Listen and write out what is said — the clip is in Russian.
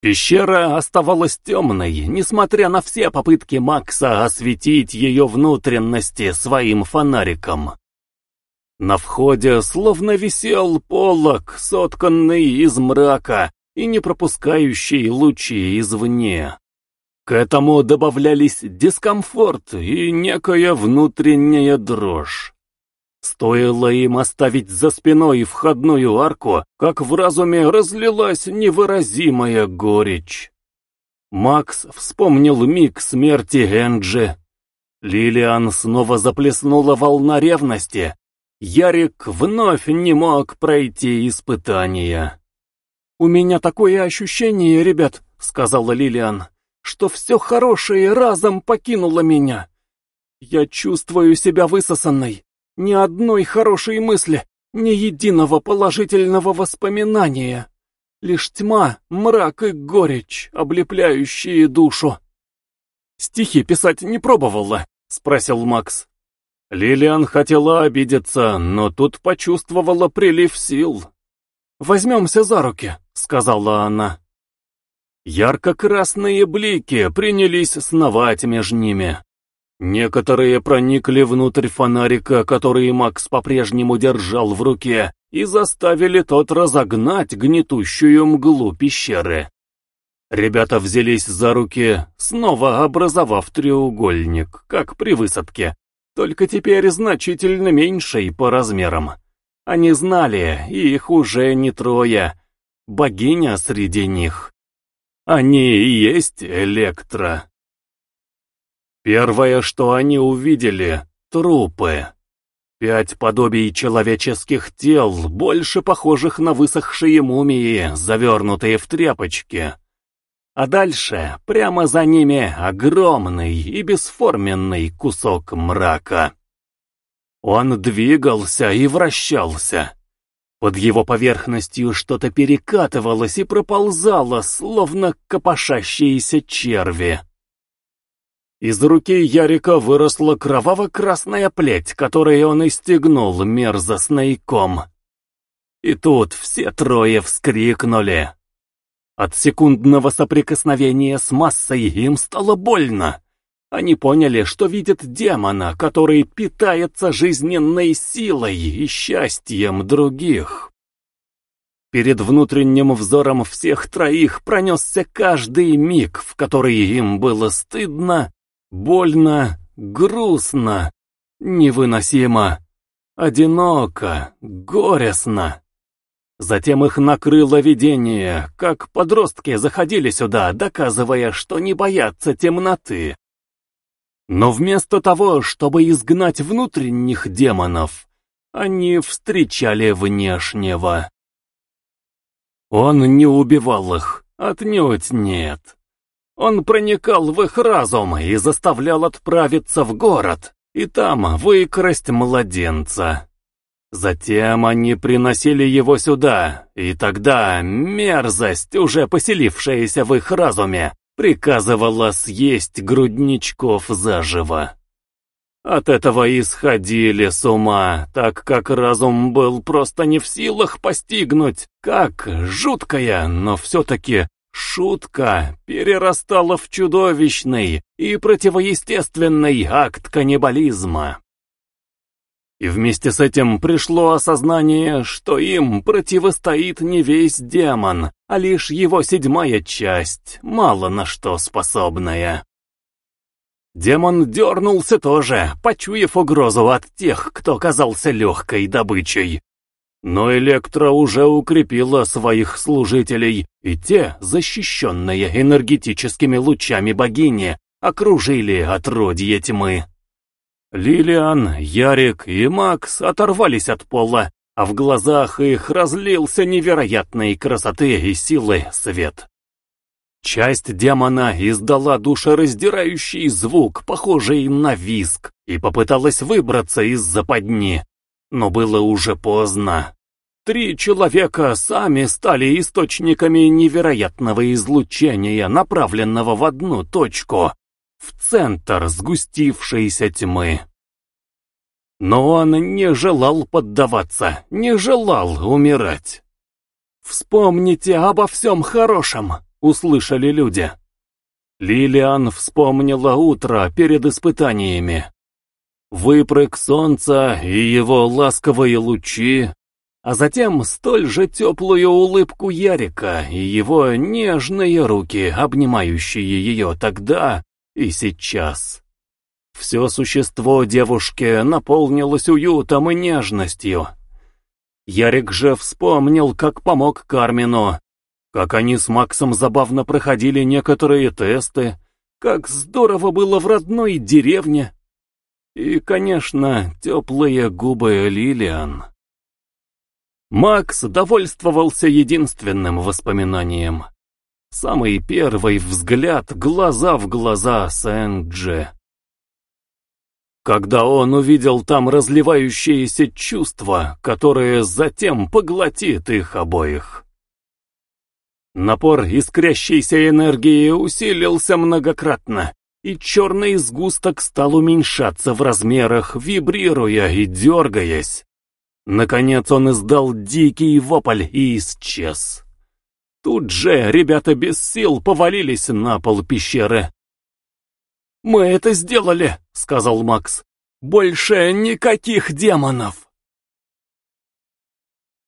Пещера оставалась темной, несмотря на все попытки Макса осветить ее внутренности своим фонариком. На входе словно висел полог, сотканный из мрака и не пропускающий лучи извне. К этому добавлялись дискомфорт и некая внутренняя дрожь. Стоило им оставить за спиной входную арку, как в разуме разлилась невыразимая горечь. Макс вспомнил миг смерти Энджи. Лилиан снова заплеснула волна ревности. Ярик вновь не мог пройти испытания. «У меня такое ощущение, ребят», — сказала Лилиан, — «что все хорошее разом покинуло меня. Я чувствую себя высосанной, ни одной хорошей мысли, ни единого положительного воспоминания. Лишь тьма, мрак и горечь, облепляющие душу. «Стихи писать не пробовала?» — спросил Макс. Лилиан хотела обидеться, но тут почувствовала прилив сил. «Возьмемся за руки», — сказала она. Ярко-красные блики принялись сновать между ними. Некоторые проникли внутрь фонарика, который Макс по-прежнему держал в руке, и заставили тот разогнать гнетущую мглу пещеры. Ребята взялись за руки, снова образовав треугольник, как при высадке, только теперь значительно меньший по размерам. Они знали, их уже не трое, богиня среди них. Они и есть Электро. Первое, что они увидели — трупы. Пять подобий человеческих тел, больше похожих на высохшие мумии, завернутые в тряпочки. А дальше, прямо за ними, огромный и бесформенный кусок мрака. Он двигался и вращался. Под его поверхностью что-то перекатывалось и проползало, словно копошащиеся черви. Из руки Ярика выросла кроваво-красная плеть, которой он истегнул мерзостный ком. И тут все трое вскрикнули. От секундного соприкосновения с массой им стало больно. Они поняли, что видят демона, который питается жизненной силой и счастьем других. Перед внутренним взором всех троих пронесся каждый миг, в который им было стыдно, больно, грустно, невыносимо, одиноко, горестно. Затем их накрыло видение, как подростки заходили сюда, доказывая, что не боятся темноты. Но вместо того, чтобы изгнать внутренних демонов, они встречали внешнего. Он не убивал их, отнюдь нет. Он проникал в их разум и заставлял отправиться в город, и там выкрасть младенца. Затем они приносили его сюда, и тогда мерзость, уже поселившаяся в их разуме, приказывала съесть грудничков заживо. От этого исходили с ума, так как разум был просто не в силах постигнуть, как жуткая, но все-таки шутка перерастала в чудовищный и противоестественный акт каннибализма. И вместе с этим пришло осознание, что им противостоит не весь демон, а лишь его седьмая часть, мало на что способная. Демон дернулся тоже, почуяв угрозу от тех, кто казался легкой добычей. Но Электро уже укрепила своих служителей, и те, защищенные энергетическими лучами богини, окружили отродье тьмы. Лилиан, Ярик и Макс оторвались от пола, а в глазах их разлился невероятной красоты и силы свет. Часть демона издала душераздирающий звук, похожий на виск, и попыталась выбраться из западни. Но было уже поздно. Три человека сами стали источниками невероятного излучения, направленного в одну точку, в центр сгустившейся тьмы. Но он не желал поддаваться, не желал умирать. «Вспомните обо всем хорошем», услышали люди. Лилиан вспомнила утро перед испытаниями. Выпрыг солнца и его ласковые лучи, а затем столь же теплую улыбку Ярика и его нежные руки, обнимающие ее тогда и сейчас. Все существо девушки наполнилось уютом и нежностью. Ярик же вспомнил, как помог Кармину, как они с Максом забавно проходили некоторые тесты, как здорово было в родной деревне. И, конечно, теплые губы Лилиан. Макс довольствовался единственным воспоминанием. Самый первый взгляд глаза в глаза с Энджи. Когда он увидел там разливающиеся чувства, которые затем поглотит их обоих. Напор искрящейся энергии усилился многократно, и черный сгусток стал уменьшаться в размерах, вибрируя и дергаясь. Наконец он издал дикий вопль и исчез. Тут же ребята без сил повалились на пол пещеры. «Мы это сделали», — сказал Макс. «Больше никаких демонов!»